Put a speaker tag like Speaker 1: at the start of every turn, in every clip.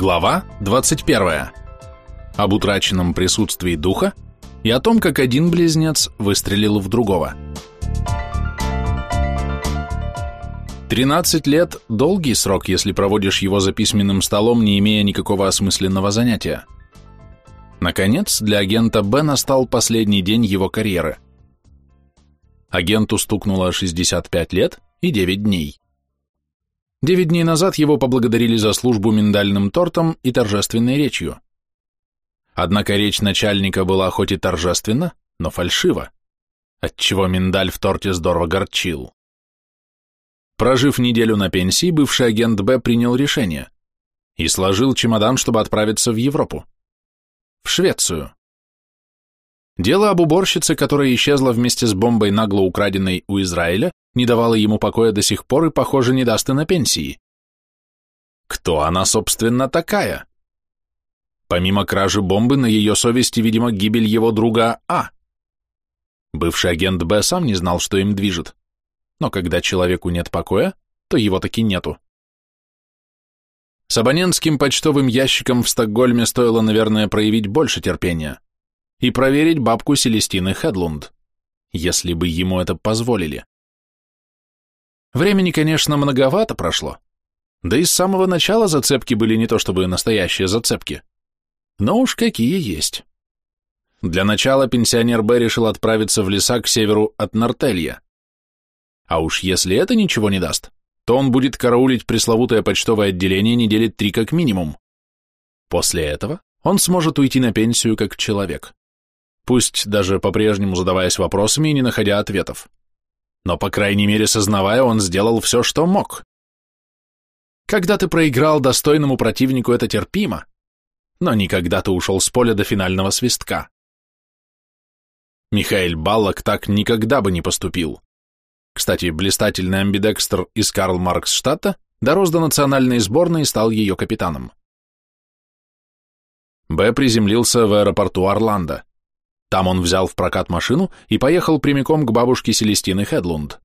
Speaker 1: Глава 21. Об утраченном присутствии духа и о том, как один близнец выстрелил в другого. 13 лет – долгий срок, если проводишь его за письменным столом, не имея никакого осмысленного занятия. Наконец, для агента Б настал последний день его карьеры. Агенту стукнуло 65 лет и 9 дней. Девять дней назад его поблагодарили за службу миндальным тортом и торжественной речью. Однако речь начальника была хоть и торжественна, но фальшива, отчего миндаль в торте здорово горчил. Прожив неделю на пенсии, бывший агент Б принял решение и сложил чемодан, чтобы отправиться в Европу. В Швецию. Дело об уборщице, которая исчезла вместе с бомбой, нагло украденной у Израиля, не давала ему покоя до сих пор и, похоже, не даст и на пенсии. Кто она, собственно, такая? Помимо кражи бомбы, на ее совести, видимо, гибель его друга А. Бывший агент Б сам не знал, что им движет. Но когда человеку нет покоя, то его таки нету. С абонентским почтовым ящиком в Стокгольме стоило, наверное, проявить больше терпения и проверить бабку Селестины Хедлунд, если бы ему это позволили. Времени, конечно, многовато прошло, да и с самого начала зацепки были не то чтобы настоящие зацепки, но уж какие есть. Для начала пенсионер Б решил отправиться в леса к северу от Нортелья. А уж если это ничего не даст, то он будет караулить пресловутое почтовое отделение недели три как минимум. После этого он сможет уйти на пенсию как человек пусть даже по-прежнему задаваясь вопросами и не находя ответов. Но, по крайней мере, сознавая, он сделал все, что мог. Когда ты проиграл достойному противнику, это терпимо, но никогда ты ушел с поля до финального свистка. Михаил Баллок так никогда бы не поступил. Кстати, блистательный амбидекстер из Карл Марксштадта дорос до национальной сборной и стал ее капитаном. Б приземлился в аэропорту Орландо. Там он взял в прокат машину и поехал прямиком к бабушке Селестины Хедлунд.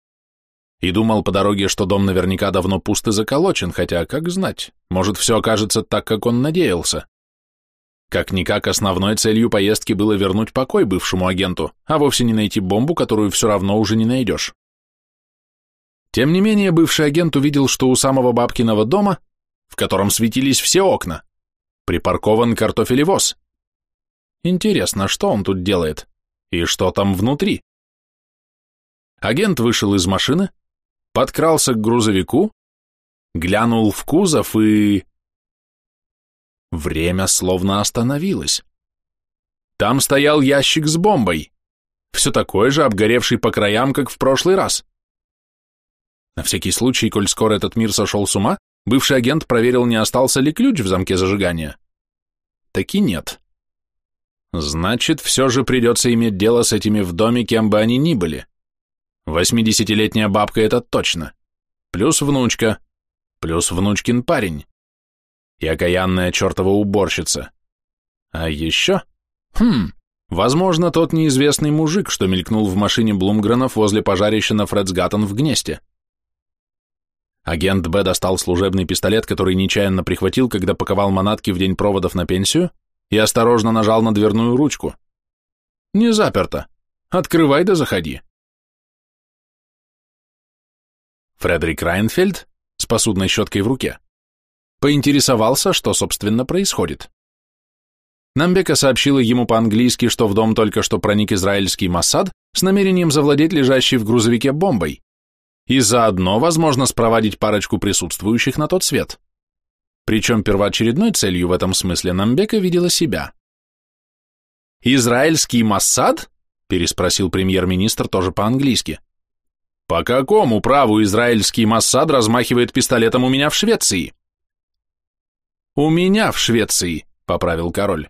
Speaker 1: И думал по дороге, что дом наверняка давно пуст и заколочен, хотя, как знать, может, все окажется так, как он надеялся. Как-никак основной целью поездки было вернуть покой бывшему агенту, а вовсе не найти бомбу, которую все равно уже не найдешь. Тем не менее, бывший агент увидел, что у самого бабкиного дома, в котором светились все окна, припаркован картофелевоз, Интересно, что он тут делает? И что там внутри? Агент вышел из машины, подкрался к грузовику, глянул в кузов и... Время словно остановилось. Там стоял ящик с бомбой, все такой же, обгоревший по краям, как в прошлый раз. На всякий случай, коль скоро этот мир сошел с ума, бывший агент проверил, не остался ли ключ в замке зажигания. Таки нет. Значит, все же придется иметь дело с этими в доме, кем бы они ни были. Восьмидесятилетняя бабка это точно. Плюс внучка. Плюс внучкин парень. И окаянная чертова уборщица. А еще... Хм... Возможно, тот неизвестный мужик, что мелькнул в машине Блумгренов возле пожарища на Фредсгаттен в Гнесте. Агент Б достал служебный пистолет, который нечаянно прихватил, когда паковал манатки в день проводов на пенсию, и осторожно нажал на дверную ручку. «Не заперто. Открывай да заходи». Фредерик Райнфельд с посудной щеткой в руке поинтересовался, что, собственно, происходит. Намбека сообщила ему по-английски, что в дом только что проник израильский Моссад с намерением завладеть лежащей в грузовике бомбой и заодно, возможно, спровадить парочку присутствующих на тот свет. Причем первоочередной целью в этом смысле Намбека видела себя. «Израильский Моссад?» – переспросил премьер-министр тоже по-английски. «По какому праву израильский Моссад размахивает пистолетом у меня в Швеции?» «У меня в Швеции», – поправил король.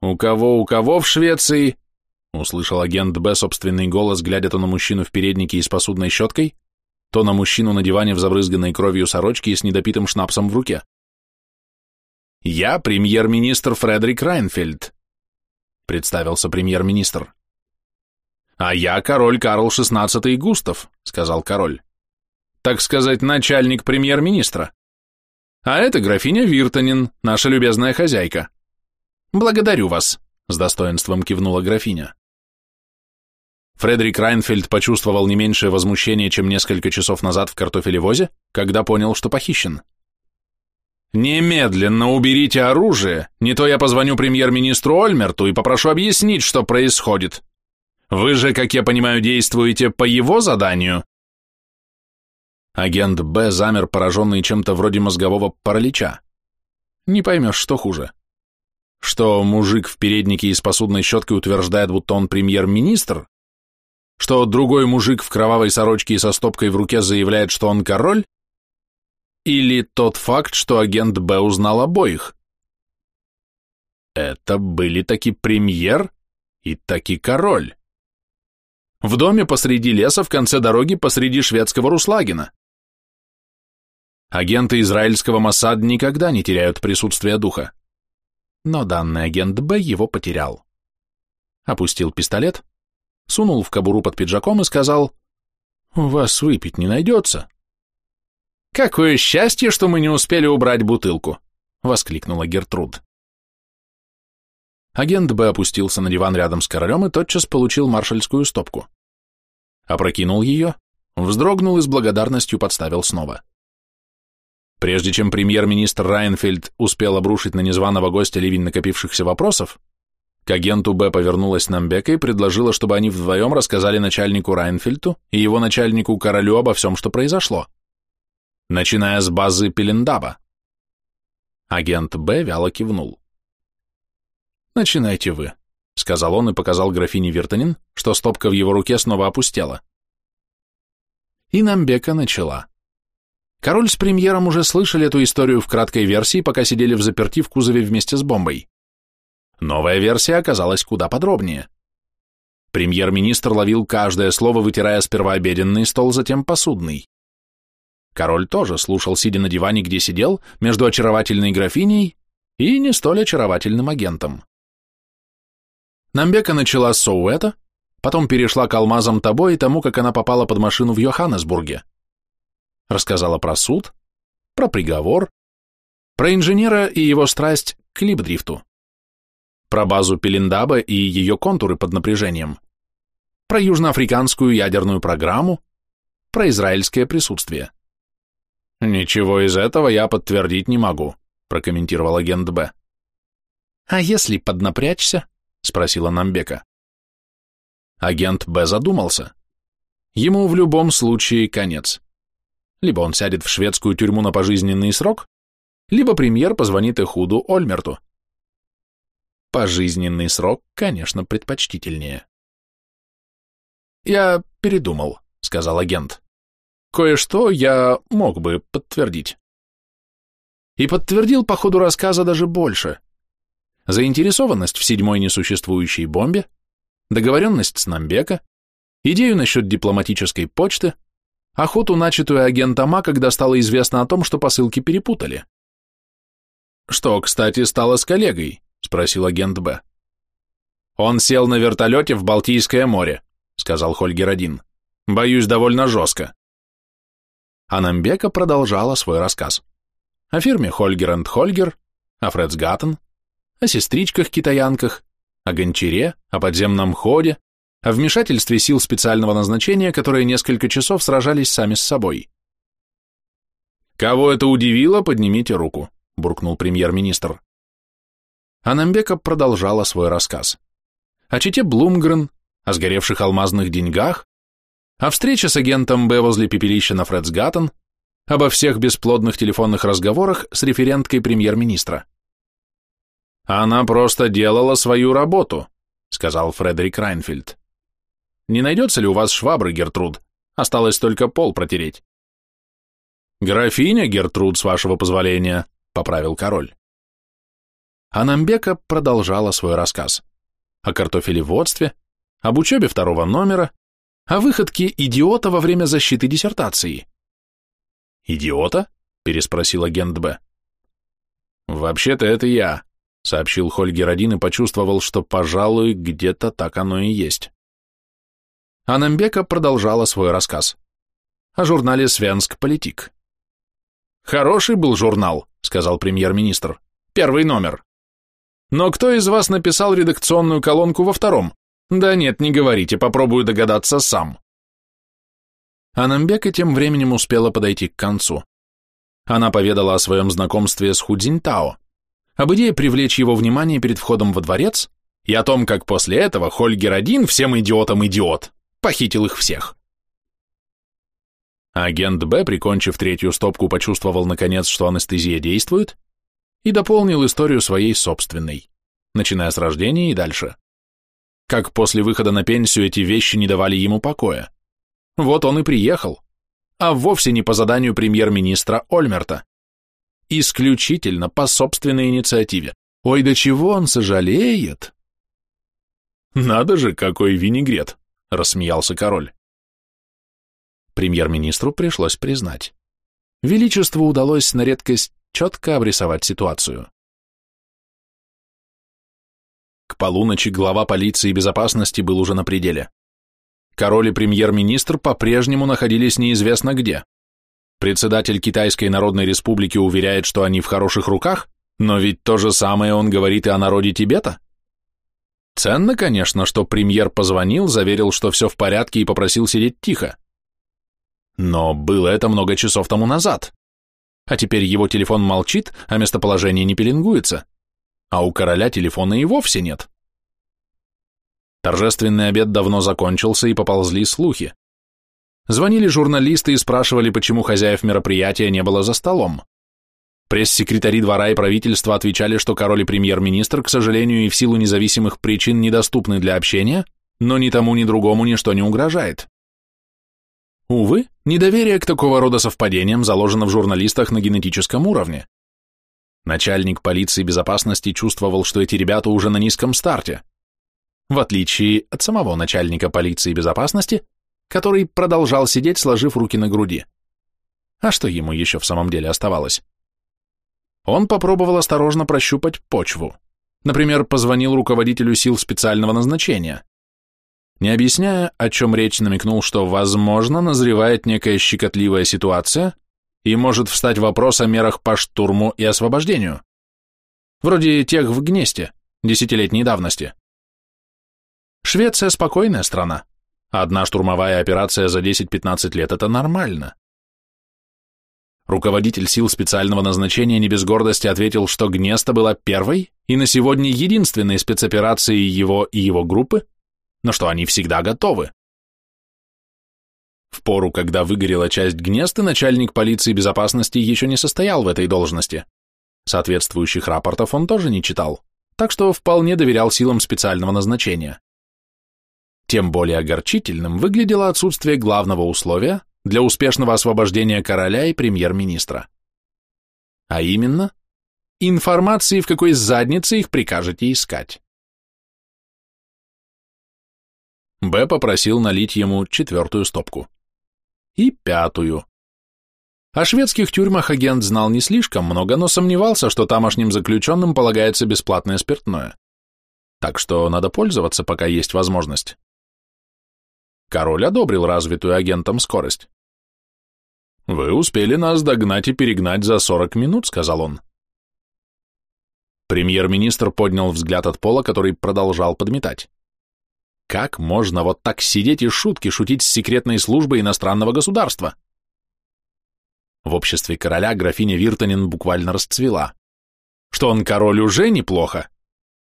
Speaker 1: «У кого, у кого в Швеции?» – услышал агент Б собственный голос, глядя то на мужчину в переднике и с посудной щеткой, то на мужчину на диване в забрызганной кровью сорочке и с недопитым шнапсом в руке. «Я премьер-министр Фредерик Райнфельд», — представился премьер-министр. «А я король Карл XVI Густав», — сказал король. «Так сказать, начальник премьер-министра». А это графиня Виртанин, наша любезная хозяйка. Благодарю вас, с достоинством кивнула графиня. Фредерик Райнфельд почувствовал не меньшее возмущение, чем несколько часов назад в картофелевозе, когда понял, что похищен. «Немедленно уберите оружие, не то я позвоню премьер-министру Ольмерту и попрошу объяснить, что происходит. Вы же, как я понимаю, действуете по его заданию?» Агент Б замер, пораженный чем-то вроде мозгового паралича. Не поймешь, что хуже. Что мужик в переднике и с посудной щеткой утверждает, будто он премьер-министр? Что другой мужик в кровавой сорочке и со стопкой в руке заявляет, что он король? Или тот факт, что агент Б узнал обоих? Это были таки премьер и таки король. В доме посреди леса в конце дороги посреди шведского Руслагина. Агенты израильского Моссад никогда не теряют присутствие духа. Но данный агент Б его потерял. Опустил пистолет, сунул в кобуру под пиджаком и сказал, «У вас выпить не найдется?» «Какое счастье, что мы не успели убрать бутылку!» — воскликнула Гертруд. Агент Б опустился на диван рядом с королем и тотчас получил маршальскую стопку. Опрокинул ее, вздрогнул и с благодарностью подставил снова. Прежде чем премьер-министр Райнфельд успел обрушить на незваного гостя ливень накопившихся вопросов, к агенту Б повернулась Намбека и предложила, чтобы они вдвоем рассказали начальнику Райнфельду и его начальнику королю обо всем, что произошло начиная с базы Пелендаба. Агент Б вяло кивнул. «Начинайте вы», — сказал он и показал графине Виртанин, что стопка в его руке снова опустела. И Намбека начала. Король с премьером уже слышали эту историю в краткой версии, пока сидели в заперти в кузове вместе с бомбой. Новая версия оказалась куда подробнее. Премьер-министр ловил каждое слово, вытирая сперва обеденный стол, затем посудный. Король тоже слушал, сидя на диване, где сидел, между очаровательной графиней и не столь очаровательным агентом. Намбека начала с Соуэта, потом перешла к алмазам Табо и тому, как она попала под машину в Йоханнесбурге. Рассказала про суд, про приговор, про инженера и его страсть к либдрифту, про базу Пелиндаба и ее контуры под напряжением, про южноафриканскую ядерную программу, про израильское присутствие. «Ничего из этого я подтвердить не могу», — прокомментировал агент Б. «А если поднапрячься?» — спросила Намбека. Агент Б задумался. Ему в любом случае конец. Либо он сядет в шведскую тюрьму на пожизненный срок, либо премьер позвонит Эхуду Ольмерту. Пожизненный срок, конечно, предпочтительнее. «Я передумал», — сказал агент. Кое-что я мог бы подтвердить. И подтвердил по ходу рассказа даже больше. Заинтересованность в седьмой несуществующей бомбе, договоренность с Намбека, идею насчет дипломатической почты, охоту, начатую агентом А, когда стало известно о том, что посылки перепутали. «Что, кстати, стало с коллегой?» — спросил агент Б. «Он сел на вертолете в Балтийское море», — сказал Хольгер один. «Боюсь, довольно жестко». Анамбека продолжала свой рассказ. О фирме Хольгер энд Хольгер, о Фредсгаттен, о сестричках-китаянках, о гончаре, о подземном ходе, о вмешательстве сил специального назначения, которые несколько часов сражались сами с собой. «Кого это удивило, поднимите руку», — буркнул премьер-министр. Анамбека продолжала свой рассказ. О чите Блумгрен, о сгоревших алмазных деньгах, о встрече с агентом Б возле пепелища на Фредсгаттен, обо всех бесплодных телефонных разговорах с референткой премьер-министра. «Она просто делала свою работу», — сказал Фредерик Райнфельд. «Не найдется ли у вас швабры, Гертруд? Осталось только пол протереть». «Графиня Гертруд, с вашего позволения», — поправил король. Анамбека продолжала свой рассказ. О картофелеводстве, об учебе второго номера, о выходке идиота во время защиты диссертации. «Идиота?» – переспросил агент Б. «Вообще-то это я», – сообщил Хольгер один и почувствовал, что, пожалуй, где-то так оно и есть. Анамбека продолжала свой рассказ. О журнале «Свенск Политик». «Хороший был журнал», сказал премьер-министр. Первый номер. Но кто из вас написал редакционную колонку во втором? Да нет, не говорите, попробую догадаться сам. Анамбека тем временем успела подойти к концу. Она поведала о своем знакомстве с Худзиньтао, об идее привлечь его внимание перед входом во дворец и о том, как после этого Хольгер один, всем идиотам идиот, похитил их всех. Агент Б, прикончив третью стопку, почувствовал наконец, что анестезия действует, и дополнил историю своей собственной, начиная с рождения и дальше. Как после выхода на пенсию эти вещи не давали ему покоя. Вот он и приехал, а вовсе не по заданию премьер-министра Ольмерта. Исключительно по собственной инициативе. Ой, до чего он сожалеет. Надо же, какой винегрет, рассмеялся король. Премьер-министру пришлось признать. Величеству удалось на редкость четко обрисовать ситуацию. К полуночи глава полиции и безопасности был уже на пределе. Король и премьер-министр по-прежнему находились неизвестно где. Председатель Китайской Народной Республики уверяет, что они в хороших руках, но ведь то же самое он говорит и о народе Тибета. Ценно, конечно, что премьер позвонил, заверил, что все в порядке и попросил сидеть тихо. Но было это много часов тому назад. А теперь его телефон молчит, а местоположение не пеленгуется. А у короля телефона и вовсе нет. Торжественный обед давно закончился, и поползли слухи. Звонили журналисты и спрашивали, почему хозяев мероприятия не было за столом. Пресс-секретари двора и правительства отвечали, что король и премьер-министр, к сожалению, и в силу независимых причин недоступны для общения, но ни тому, ни другому ничто не угрожает. Увы, недоверие к такого рода совпадениям заложено в журналистах на генетическом уровне. Начальник полиции безопасности чувствовал, что эти ребята уже на низком старте, в отличие от самого начальника полиции безопасности, который продолжал сидеть, сложив руки на груди. А что ему еще в самом деле оставалось? Он попробовал осторожно прощупать почву. Например, позвонил руководителю сил специального назначения. Не объясняя, о чем речь, намекнул, что, возможно, назревает некая щекотливая ситуация и может встать вопрос о мерах по штурму и освобождению. Вроде тех в Гнесте, десятилетней давности. Швеция спокойная страна. Одна штурмовая операция за 10-15 лет – это нормально. Руководитель сил специального назначения не без гордости ответил, что Гнеста была первой и на сегодня единственной спецоперацией его и его группы, но что они всегда готовы. В пору, когда выгорела часть Гнесты, начальник полиции безопасности еще не состоял в этой должности. Соответствующих рапортов он тоже не читал, так что вполне доверял силам специального назначения. Тем более огорчительным выглядело отсутствие главного условия для успешного освобождения короля и премьер-министра. А именно, информации, в какой заднице их прикажете искать. Б попросил налить ему четвертую стопку. И пятую. О шведских тюрьмах агент знал не слишком много, но сомневался, что тамошним заключенным полагается бесплатное спиртное. Так что надо пользоваться, пока есть возможность. Король одобрил развитую агентом скорость. «Вы успели нас догнать и перегнать за сорок минут», — сказал он. Премьер-министр поднял взгляд от пола, который продолжал подметать. Как можно вот так сидеть и шутки шутить с секретной службой иностранного государства? В обществе короля графиня Виртанин буквально расцвела. Что он король уже неплохо.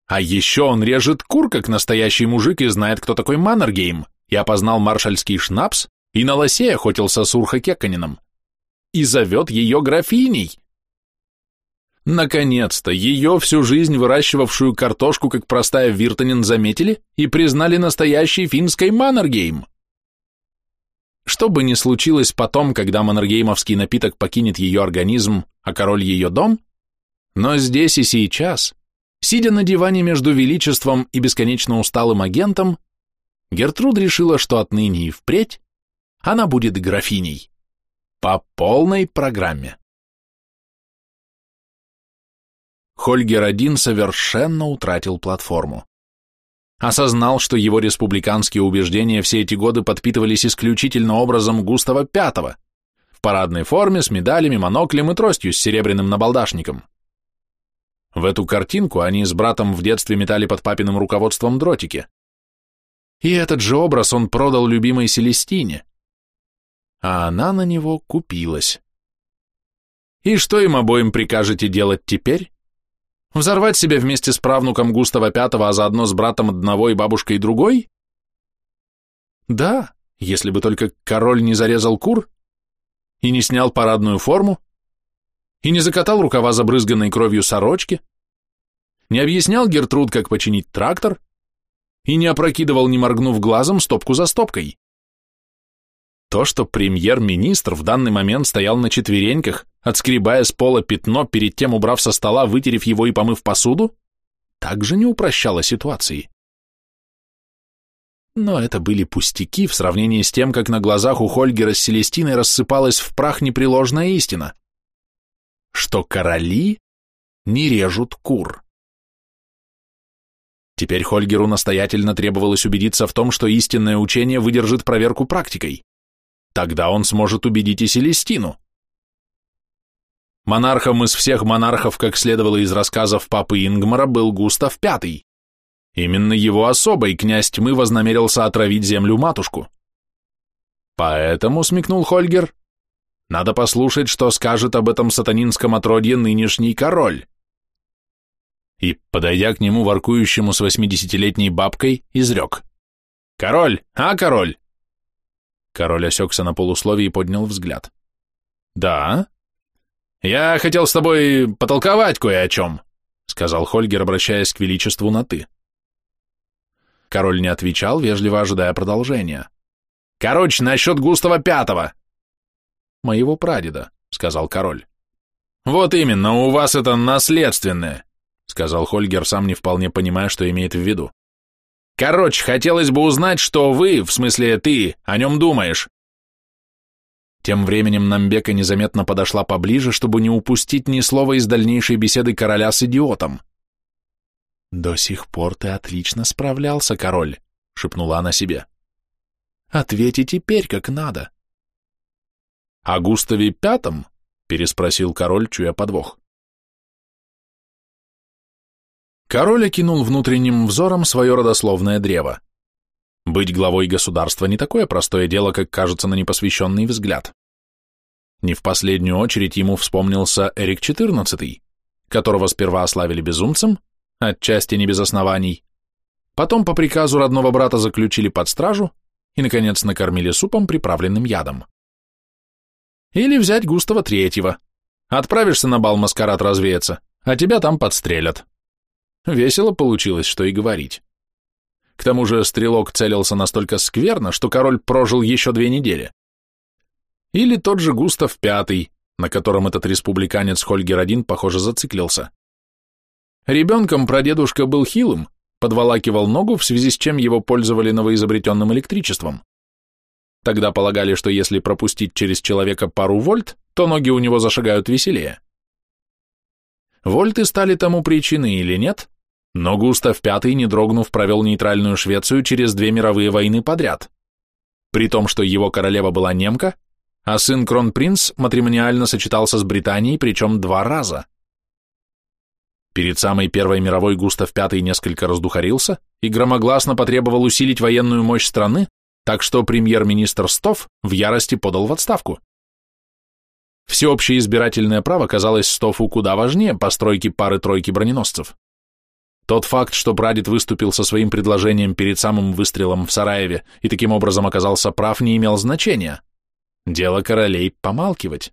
Speaker 1: А еще он режет кур, как настоящий мужик, и знает, кто такой Маннергейм, и опознал маршальский шнапс, и на лосе охотился с Урха Кеканином. И зовет ее графиней. Наконец-то, ее всю жизнь выращивавшую картошку, как простая Виртанин, заметили и признали настоящей финской Маннергейм. Что бы ни случилось потом, когда маннергеймовский напиток покинет ее организм, а король ее дом, но здесь и сейчас, сидя на диване между величеством и бесконечно усталым агентом, Гертруд решила, что отныне и впредь она будет графиней. По полной программе. Хольгер-1 совершенно утратил платформу. Осознал, что его республиканские убеждения все эти годы подпитывались исключительно образом Густава V, в парадной форме, с медалями, моноклем и тростью с серебряным набалдашником. В эту картинку они с братом в детстве метали под папиным руководством дротики. И этот же образ он продал любимой Селестине, а она на него купилась. И что им обоим прикажете делать теперь? Взорвать себя вместе с правнуком Густава Пятого, а заодно с братом одного и бабушкой другой? Да, если бы только король не зарезал кур и не снял парадную форму, и не закатал рукава забрызганной кровью сорочки, не объяснял Гертруд, как починить трактор, и не опрокидывал, не моргнув глазом, стопку за стопкой. То, что премьер-министр в данный момент стоял на четвереньках, отскребая с пола пятно, перед тем убрав со стола, вытерев его и помыв посуду, также не упрощало ситуации. Но это были пустяки в сравнении с тем, как на глазах у Хольгера с Селестиной рассыпалась в прах непреложная истина, что короли не режут кур. Теперь Хольгеру настоятельно требовалось убедиться в том, что истинное учение выдержит проверку практикой. Тогда он сможет убедить и Селестину. Монархом из всех монархов, как следовало из рассказов папы Ингмара, был Густав V. Именно его особой князь тьмы вознамерился отравить землю-матушку. Поэтому, смекнул Хольгер, надо послушать, что скажет об этом сатанинском отродье нынешний король. И, подойдя к нему, воркующему с восьмидесятилетней бабкой, изрек. «Король! А, король!» Король осекся на полусловие и поднял взгляд. «Да?» «Я хотел с тобой потолковать кое о чем», — сказал Хольгер, обращаясь к величеству на «ты». Король не отвечал, вежливо ожидая продолжения. «Короче, насчет Густава Пятого». «Моего прадеда», — сказал король. «Вот именно, у вас это наследственное», — сказал Хольгер, сам не вполне понимая, что имеет в виду. Короче, хотелось бы узнать, что вы, в смысле ты, о нем думаешь. Тем временем Намбека незаметно подошла поближе, чтобы не упустить ни слова из дальнейшей беседы короля с идиотом. «До сих пор ты отлично справлялся, король», — шепнула она себе. «Ответь и теперь как надо». «О Густаве Пятом?» — переспросил король, чуя подвох. Король окинул внутренним взором свое родословное древо. Быть главой государства не такое простое дело, как кажется на непосвященный взгляд. Не в последнюю очередь ему вспомнился Эрик XIV, которого сперва ославили безумцем, отчасти не без оснований, потом по приказу родного брата заключили под стражу и, наконец, накормили супом, приправленным ядом. Или взять Густава Третьего. Отправишься на бал маскарад развеяться, а тебя там подстрелят. Весело получилось, что и говорить. К тому же стрелок целился настолько скверно, что король прожил еще две недели. Или тот же Густав V, на котором этот республиканец Хольгер один, похоже, зациклился. Ребенком прадедушка был хилым, подволакивал ногу, в связи с чем его пользовали новоизобретенным электричеством. Тогда полагали, что если пропустить через человека пару вольт, то ноги у него зашагают веселее. Вольты стали тому причиной или нет, но Густав V, не дрогнув, провел нейтральную Швецию через две мировые войны подряд. При том, что его королева была немка, а сын кронпринц матримониально сочетался с Британией, причем два раза. Перед самой Первой мировой Густав V несколько раздухарился и громогласно потребовал усилить военную мощь страны, так что премьер-министр Стов в ярости подал в отставку. Всеобщее избирательное право казалось Стофу куда важнее постройки пары-тройки броненосцев. Тот факт, что прадед выступил со своим предложением перед самым выстрелом в Сараеве и таким образом оказался прав, не имел значения. Дело королей помалкивать.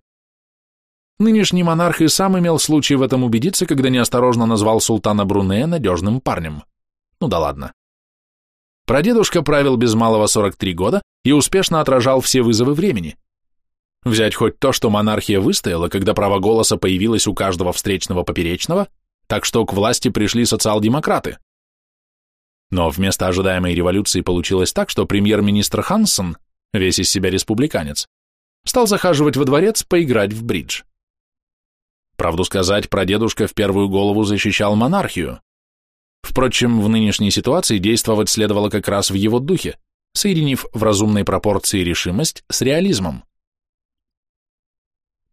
Speaker 1: Нынешний монарх и сам имел случай в этом убедиться, когда неосторожно назвал султана Брунея надежным парнем. Ну да ладно. Прадедушка правил без малого 43 года и успешно отражал все вызовы времени. Взять хоть то, что монархия выстояла, когда право голоса появилось у каждого встречного поперечного, так что к власти пришли социал-демократы. Но вместо ожидаемой революции получилось так, что премьер-министр Ханссон, весь из себя республиканец, стал захаживать во дворец поиграть в бридж. Правду сказать, прадедушка в первую голову защищал монархию. Впрочем, в нынешней ситуации действовать следовало как раз в его духе, соединив в разумной пропорции решимость с реализмом.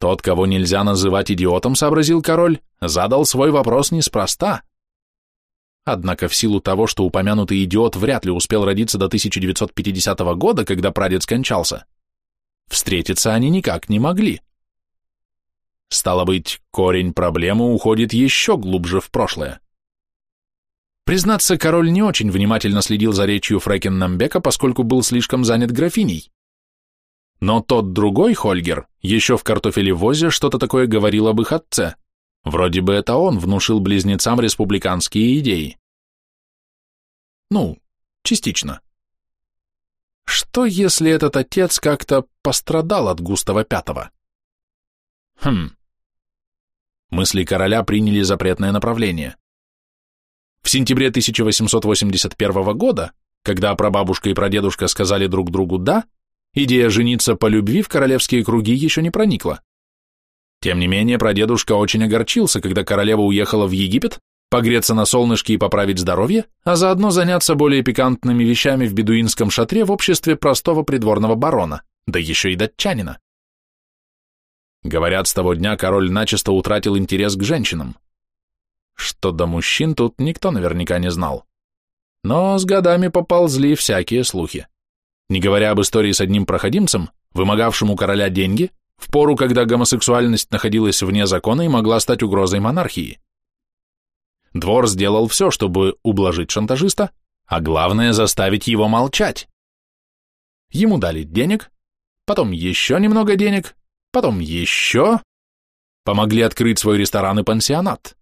Speaker 1: Тот, кого нельзя называть идиотом, сообразил король, задал свой вопрос неспроста. Однако в силу того, что упомянутый идиот вряд ли успел родиться до 1950 года, когда прадед скончался, встретиться они никак не могли. Стало быть, корень проблемы уходит еще глубже в прошлое. Признаться, король не очень внимательно следил за речью Фрекен Намбека, поскольку был слишком занят графиней. Но тот другой Хольгер еще в картофелевозе что-то такое говорил об их отце. Вроде бы это он внушил близнецам республиканские идеи. Ну, частично. Что, если этот отец как-то пострадал от Густава Пятого? Хм. Мысли короля приняли запретное направление. В сентябре 1881 года, когда прабабушка и прадедушка сказали друг другу «да», идея жениться по любви в королевские круги еще не проникла. Тем не менее, прадедушка очень огорчился, когда королева уехала в Египет, погреться на солнышке и поправить здоровье, а заодно заняться более пикантными вещами в бедуинском шатре в обществе простого придворного барона, да еще и датчанина. Говорят, с того дня король начисто утратил интерес к женщинам. Что до мужчин тут никто наверняка не знал. Но с годами поползли всякие слухи. Не говоря об истории с одним проходимцем, вымогавшим у короля деньги, в пору, когда гомосексуальность находилась вне закона и могла стать угрозой монархии. Двор сделал все, чтобы ублажить шантажиста, а главное заставить его молчать. Ему дали денег, потом еще немного денег, потом еще, помогли открыть свой ресторан и пансионат.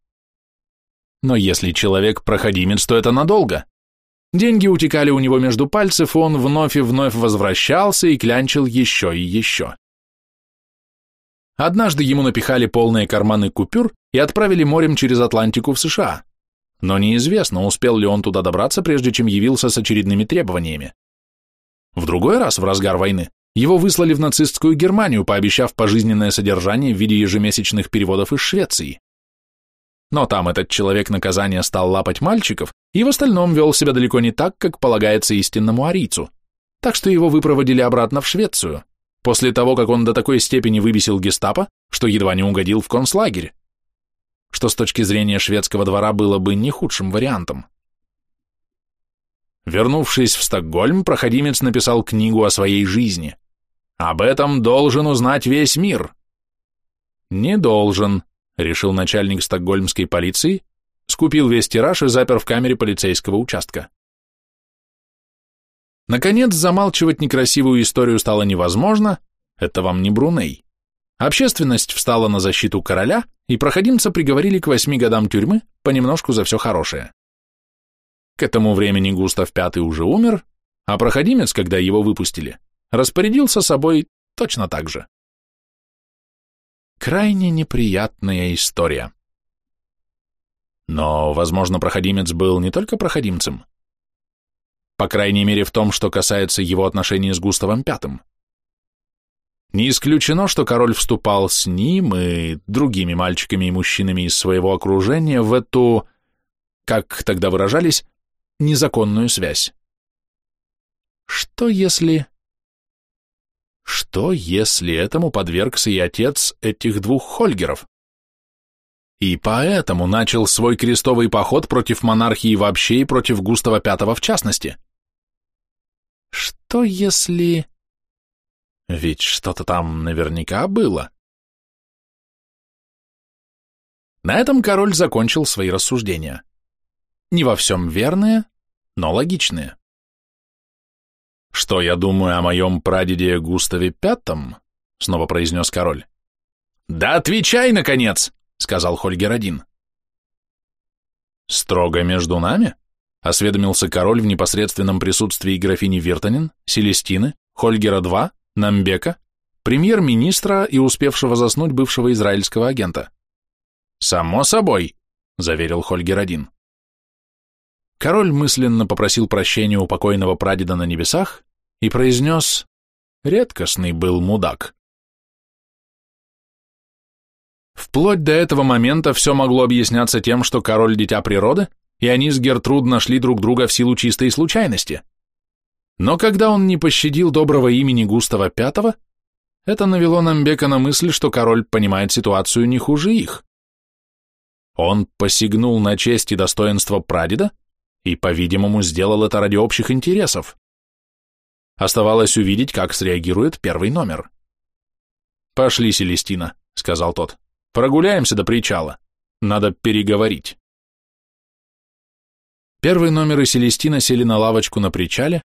Speaker 1: Но если человек проходимец, то это надолго. Деньги утекали у него между пальцев, и он вновь и вновь возвращался и клянчил еще и еще. Однажды ему напихали полные карманы купюр и отправили морем через Атлантику в США. Но неизвестно, успел ли он туда добраться, прежде чем явился с очередными требованиями. В другой раз, в разгар войны, его выслали в нацистскую Германию, пообещав пожизненное содержание в виде ежемесячных переводов из Швеции. Но там этот человек наказания стал лапать мальчиков и в остальном вел себя далеко не так, как полагается истинному арийцу. Так что его выпроводили обратно в Швецию, после того, как он до такой степени выбесил гестапо, что едва не угодил в концлагерь, что с точки зрения шведского двора было бы не худшим вариантом. Вернувшись в Стокгольм, проходимец написал книгу о своей жизни. Об этом должен узнать весь мир. Не должен, решил начальник стокгольмской полиции, скупил весь тираж и запер в камере полицейского участка. Наконец, замалчивать некрасивую историю стало невозможно, это вам не Бруней. Общественность встала на защиту короля, и проходимца приговорили к восьми годам тюрьмы, понемножку за все хорошее. К этому времени Густав V уже умер, а проходимец, когда его выпустили, распорядился собой точно так же. Крайне неприятная история. Но, возможно, проходимец был не только проходимцем. По крайней мере, в том, что касается его отношений с Густавом Пятым. Не исключено, что король вступал с ним и другими мальчиками и мужчинами из своего окружения в эту, как тогда выражались, незаконную связь. Что если... Что, если этому подвергся и отец этих двух Хольгеров? И поэтому начал свой крестовый поход против монархии вообще и против Густава V в частности. Что если... Ведь что-то там наверняка было. На этом король закончил свои рассуждения. Не во всем верные, но логичные. «Что я думаю о моем прадеде Густаве Пятом?» — снова произнес король. «Да отвечай, наконец!» — сказал Хольгер один. «Строго между нами?» — осведомился король в непосредственном присутствии графини Виртанин, Селестины, Хольгера-2, Намбека, премьер-министра и успевшего заснуть бывшего израильского агента. «Само собой», — заверил Хольгер-1. Король мысленно попросил прощения у покойного прадеда на небесах и произнес «Редкостный был мудак». Вплоть до этого момента все могло объясняться тем, что король – дитя природы, и они с Гертруд нашли друг друга в силу чистой случайности. Но когда он не пощадил доброго имени Густава V, Это навело Намбека на мысль, что король понимает ситуацию не хуже их. Он посягнул на честь и достоинство прадеда и, по-видимому, сделал это ради общих интересов. Оставалось увидеть, как среагирует первый номер. «Пошли, Селестина», — сказал тот. «Прогуляемся до причала. Надо переговорить». Первый номер и Селестина сели на лавочку на причале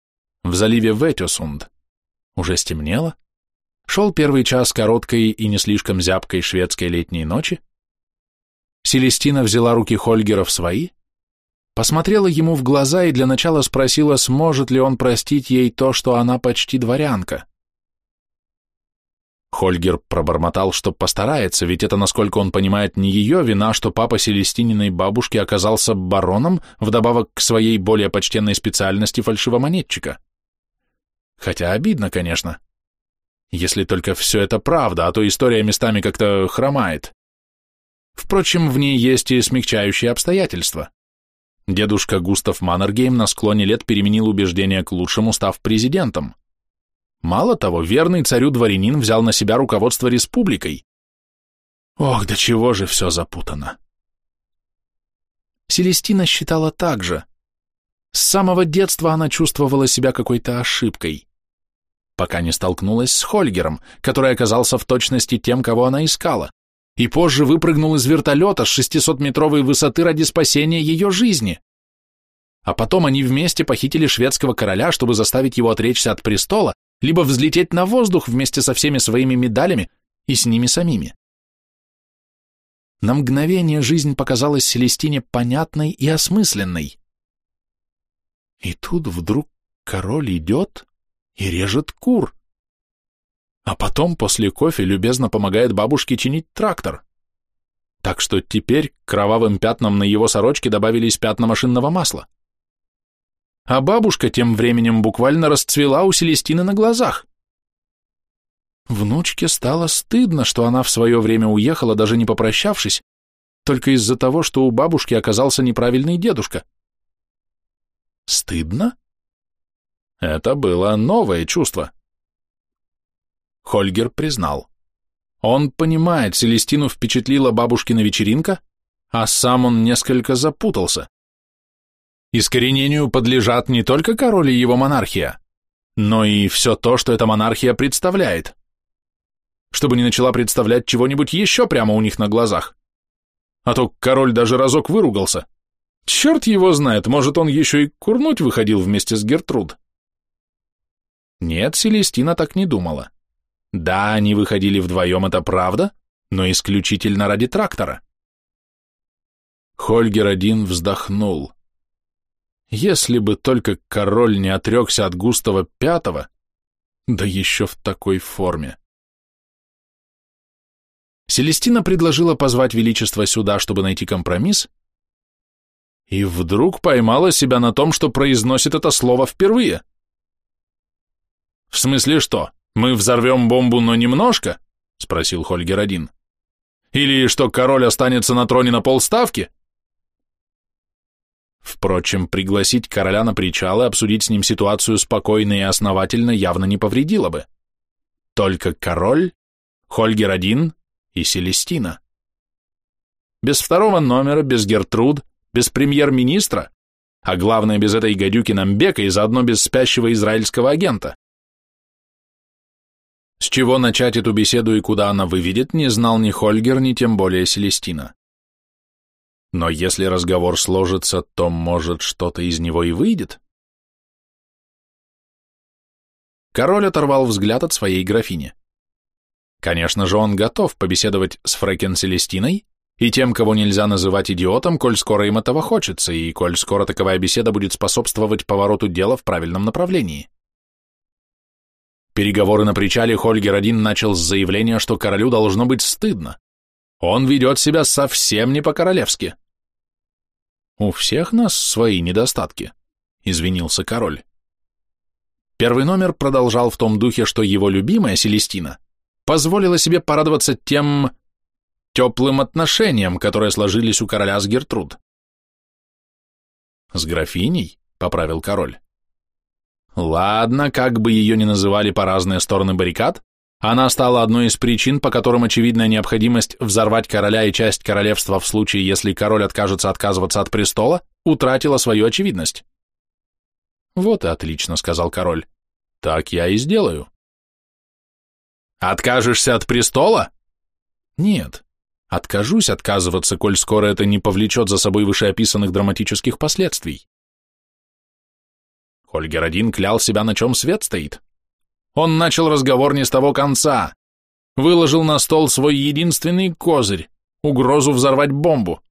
Speaker 1: в заливе Ветюсунд. Уже стемнело. Шел первый час короткой и не слишком зябкой шведской летней ночи. Селестина взяла руки Хольгера в свои, посмотрела ему в глаза и для начала спросила, сможет ли он простить ей то, что она почти дворянка. Хольгер пробормотал, что постарается, ведь это, насколько он понимает, не ее вина, что папа Селестининой бабушки оказался бароном, вдобавок к своей более почтенной специальности фальшивомонетчика. Хотя обидно, конечно. Если только все это правда, а то история местами как-то хромает. Впрочем, в ней есть и смягчающие обстоятельства. Дедушка Густав Маннергейм на склоне лет переменил убеждения к лучшему, став президентом. Мало того, верный царю дворянин взял на себя руководство республикой. Ох, до чего же все запутано. Селестина считала так же. С самого детства она чувствовала себя какой-то ошибкой, пока не столкнулась с Хольгером, который оказался в точности тем, кого она искала, и позже выпрыгнул из вертолета с 600-метровой высоты ради спасения ее жизни. А потом они вместе похитили шведского короля, чтобы заставить его отречься от престола либо взлететь на воздух вместе со всеми своими медалями и с ними самими. На мгновение жизнь показалась Селестине понятной и осмысленной. И тут вдруг король идет и режет кур. А потом после кофе любезно помогает бабушке чинить трактор. Так что теперь к кровавым пятнам на его сорочке добавились пятна машинного масла а бабушка тем временем буквально расцвела у Селестины на глазах. Внучке стало стыдно, что она в свое время уехала, даже не попрощавшись, только из-за того, что у бабушки оказался неправильный дедушка. Стыдно? Это было новое чувство. Хольгер признал. Он понимает, Селестину впечатлила бабушкина вечеринка, а сам он несколько запутался. Искоренению подлежат не только король и его монархия, но и все то, что эта монархия представляет. Чтобы не начала представлять чего-нибудь еще прямо у них на глазах. А то король даже разок выругался. Черт его знает, может, он еще и курнуть выходил вместе с Гертруд. Нет, Селестина так не думала. Да, они выходили вдвоем, это правда, но исключительно ради трактора. Хольгер один вздохнул. Если бы только король не отрекся от Густава Пятого, да еще в такой форме. Селестина предложила позвать Величество сюда, чтобы найти компромисс, и вдруг поймала себя на том, что произносит это слово впервые. «В смысле что, мы взорвем бомбу, но немножко?» — спросил Хольгер один. «Или что король останется на троне на полставки?» Впрочем, пригласить короля на причал и обсудить с ним ситуацию спокойно и основательно явно не повредило бы. Только король, Хольгер один и Селестина. Без второго номера, без Гертруд, без премьер-министра, а главное, без этой гадюки Намбека и заодно без спящего израильского агента. С чего начать эту беседу и куда она выведет, не знал ни Хольгер, ни тем более Селестина. Но если разговор сложится, то, может, что-то из него и выйдет? Король оторвал взгляд от своей графини. Конечно же, он готов побеседовать с Фрекен Селестиной и тем, кого нельзя называть идиотом, коль скоро им этого хочется, и коль скоро таковая беседа будет способствовать повороту дела в правильном направлении. Переговоры на причале Хольгер один начал с заявления, что королю должно быть стыдно. Он ведет себя совсем не по-королевски. У всех нас свои недостатки, извинился король. Первый номер продолжал в том духе, что его любимая Селестина позволила себе порадоваться тем теплым отношениям, которые сложились у короля с Гертруд. С графиней, поправил король. Ладно, как бы ее ни называли по разные стороны баррикад, Она стала одной из причин, по которым очевидная необходимость взорвать короля и часть королевства в случае, если король откажется отказываться от престола, утратила свою очевидность. «Вот и отлично», — сказал король. «Так я и сделаю». «Откажешься от престола?» «Нет. Откажусь отказываться, коль скоро это не повлечет за собой вышеописанных драматических последствий». Хольгер один клял себя, на чем свет стоит. Он начал разговор не с того конца. Выложил на стол свой единственный козырь — угрозу взорвать бомбу.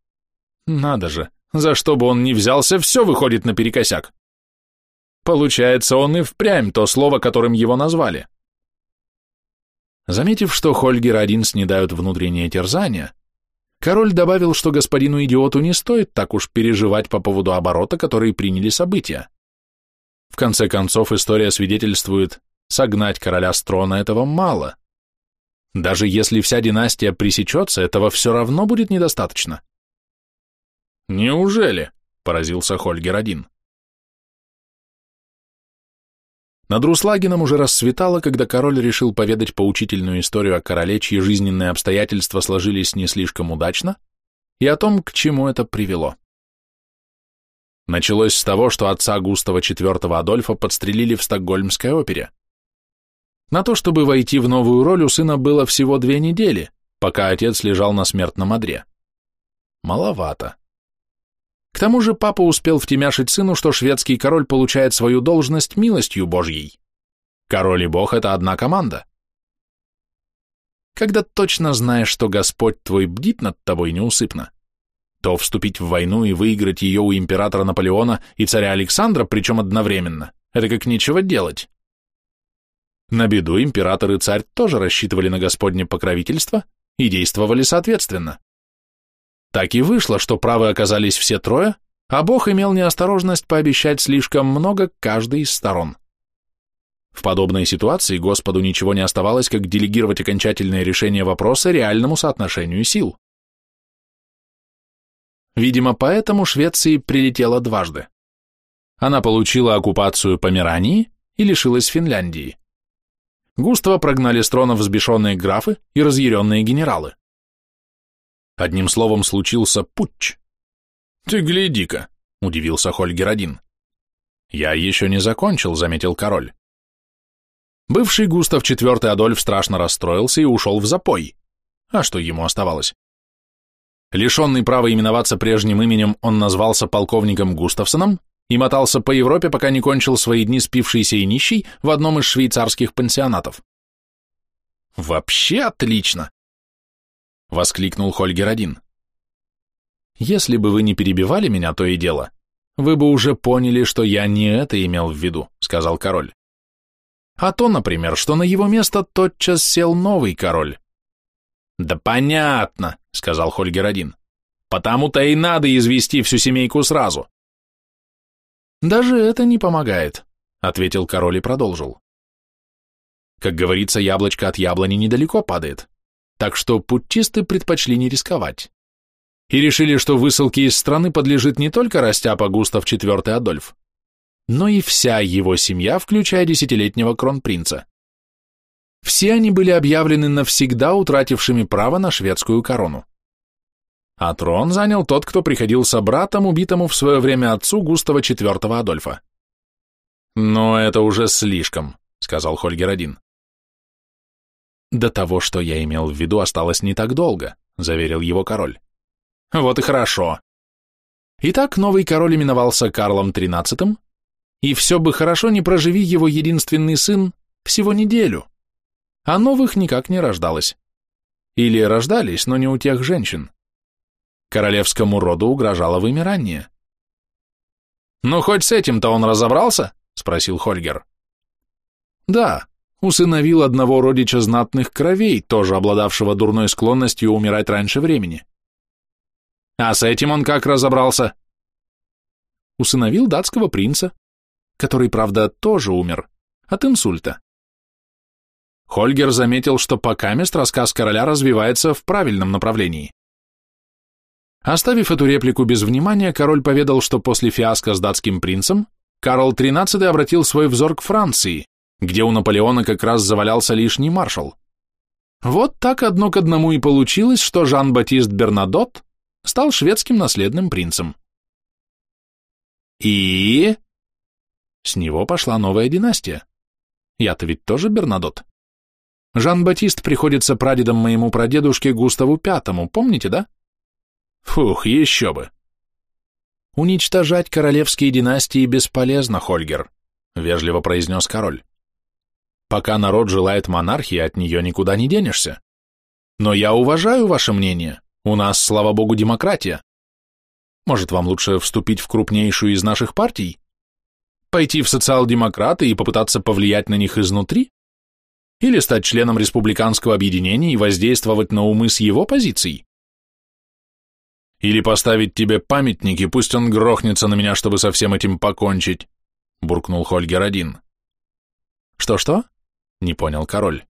Speaker 1: Надо же, за что бы он ни взялся, все выходит наперекосяк. Получается, он и впрямь то слово, которым его назвали. Заметив, что Хольгера один снедают внутреннее терзание, король добавил, что господину идиоту не стоит так уж переживать по поводу оборота, который приняли события. В конце концов, история свидетельствует, Согнать короля с трона этого мало. Даже если вся династия пресечется, этого все равно будет недостаточно. «Неужели?» — поразился Хольгер один. Над Руслагином уже рассветало, когда король решил поведать поучительную историю о короле, чьи жизненные обстоятельства сложились не слишком удачно, и о том, к чему это привело. Началось с того, что отца Густава IV Адольфа подстрелили в Стокгольмской опере. На то, чтобы войти в новую роль, у сына было всего две недели, пока отец лежал на смертном одре. Маловато. К тому же папа успел втемяшить сыну, что шведский король получает свою должность милостью Божьей. Король и бог — это одна команда. Когда точно знаешь, что Господь твой бдит над тобой неусыпно, то вступить в войну и выиграть ее у императора Наполеона и царя Александра, причем одновременно, это как нечего делать. На беду император и царь тоже рассчитывали на Господне покровительство и действовали соответственно. Так и вышло, что правы оказались все трое, а Бог имел неосторожность пообещать слишком много каждой из сторон. В подобной ситуации Господу ничего не оставалось, как делегировать окончательное решение вопроса реальному соотношению сил. Видимо, поэтому Швеции прилетела дважды. Она получила оккупацию Померании и лишилась Финляндии. Густава прогнали с трона взбешенные графы и разъяренные генералы. Одним словом, случился путч. «Ты гляди-ка», — удивился Хольгер один. «Я еще не закончил», — заметил король. Бывший Густав IV Адольф страшно расстроился и ушел в запой. А что ему оставалось? Лишенный права именоваться прежним именем, он назвался полковником Густавсоном и мотался по Европе, пока не кончил свои дни спившийся и нищий в одном из швейцарских пансионатов. «Вообще отлично!» — воскликнул Хольгер один. «Если бы вы не перебивали меня, то и дело, вы бы уже поняли, что я не это имел в виду», — сказал король. «А то, например, что на его место тотчас сел новый король». «Да понятно», — сказал Хольгер один. «Потому-то и надо извести всю семейку сразу. «Даже это не помогает», — ответил король и продолжил. Как говорится, яблочко от яблони недалеко падает, так что путчисты предпочли не рисковать. И решили, что высылке из страны подлежит не только растяпа Густав IV Адольф, но и вся его семья, включая десятилетнего кронпринца. Все они были объявлены навсегда утратившими право на шведскую корону а трон занял тот, кто приходился братом, убитому в свое время отцу Густава IV Адольфа. «Но это уже слишком», — сказал Хольгер один. «До того, что я имел в виду, осталось не так долго», — заверил его король. «Вот и хорошо». Итак, новый король именовался Карлом XIII, и все бы хорошо, не проживи его единственный сын всего неделю, а новых никак не рождалось. Или рождались, но не у тех женщин. Королевскому роду угрожало вымирание. «Ну, хоть с этим-то он разобрался?» — спросил Хольгер. «Да, усыновил одного родича знатных кровей, тоже обладавшего дурной склонностью умирать раньше времени. А с этим он как разобрался?» Усыновил датского принца, который, правда, тоже умер от инсульта. Хольгер заметил, что пока мест рассказ короля развивается в правильном направлении. Оставив эту реплику без внимания, король поведал, что после фиаско с датским принцем Карл XIII обратил свой взор к Франции где у Наполеона как раз завалялся лишний маршал. Вот так одно к одному и получилось, что Жан-Батист Бернадот стал шведским наследным принцем. И... С него пошла новая династия. Я-то ведь тоже Бернадот. Жан-Батист приходится прадедом моему прадедушке Густаву Пятому, помните, да? Фух, еще бы. Уничтожать королевские династии бесполезно, Хольгер, вежливо произнес король. Пока народ желает монархии, от нее никуда не денешься. Но я уважаю ваше мнение. У нас, слава богу, демократия. Может, вам лучше вступить в крупнейшую из наших партий? Пойти в социал-демократы и попытаться повлиять на них изнутри? Или стать членом республиканского объединения и воздействовать на умы с его позиций? Или поставить тебе памятник, и пусть он грохнется на меня, чтобы со всем этим покончить, буркнул Хольгер один. Что-что? Не понял король.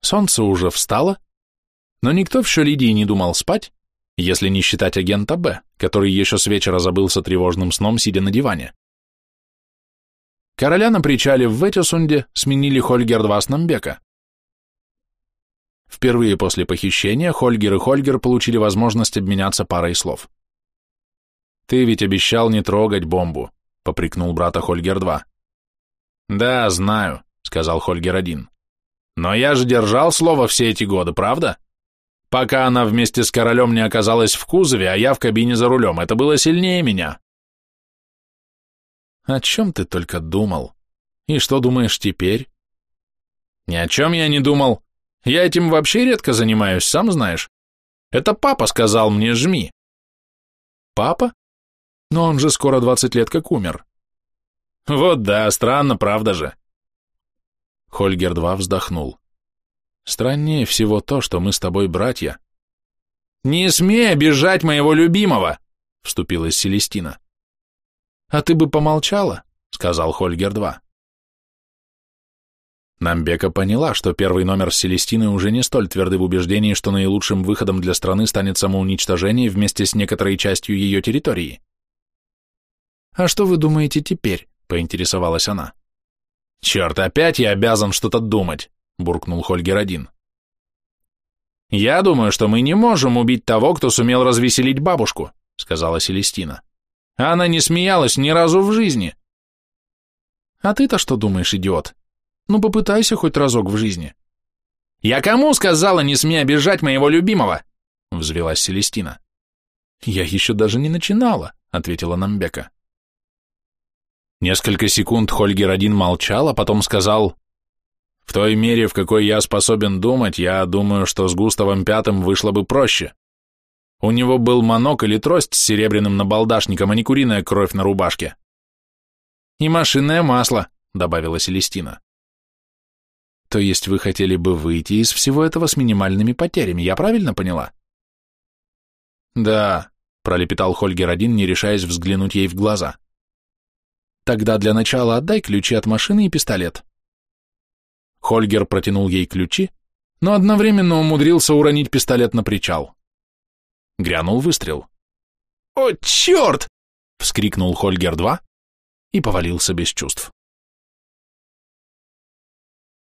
Speaker 1: Солнце уже встало, но никто в Шолидии не думал спать, если не считать агента Б, который еще с вечера забылся тревожным сном, сидя на диване. Короля на причале в Ветисунде сменили Хольгер Дваснамбека. Впервые после похищения Хольгер и Хольгер получили возможность обменяться парой слов. «Ты ведь обещал не трогать бомбу», — попрекнул брата Хольгер-2. «Да, знаю», — сказал Хольгер-1. «Но я же держал слово все эти годы, правда? Пока она вместе с королем не оказалась в кузове, а я в кабине за рулем, это было сильнее меня». «О чем ты только думал? И что думаешь теперь?» «Ни о чем я не думал. Я этим вообще редко занимаюсь, сам знаешь. Это папа сказал мне «жми». «Папа? Но он же скоро двадцать лет как умер». Вот да, странно, правда же. Хольгер 2 вздохнул. Страннее всего то, что мы с тобой братья. Не смей обижать моего любимого, вступилась Селестина. А ты бы помолчала, сказал Хольгер 2. Намбека поняла, что первый номер с Селестиной уже не столь тверды в убеждении, что наилучшим выходом для страны станет самоуничтожение вместе с некоторой частью ее территории. «А что вы думаете теперь?» поинтересовалась она. «Черт, опять я обязан что-то думать», — буркнул Хольгер один. «Я думаю, что мы не можем убить того, кто сумел развеселить бабушку», — сказала Селестина. «Она не смеялась ни разу в жизни». «А ты-то что думаешь, идиот? Ну, попытайся хоть разок в жизни». «Я кому сказала, не смей обижать моего любимого?» — взвелась Селестина. «Я еще даже не начинала», — ответила Намбека. Несколько секунд Хольгер один молчал, а потом сказал, «В той мере, в какой я способен думать, я думаю, что с Густавом Пятым вышло бы проще. У него был манок или трость с серебряным набалдашником, а не куриная кровь на рубашке». «И машинное масло», — добавила Селестина. «То есть вы хотели бы выйти из всего этого с минимальными потерями, я правильно поняла?» «Да», — пролепетал Хольгер один, не решаясь взглянуть ей в глаза. Тогда для начала отдай ключи от машины и пистолет. Хольгер протянул ей ключи, но одновременно умудрился уронить пистолет на причал. Грянул выстрел. «О, черт!» — вскрикнул Хольгер-2 и повалился без чувств.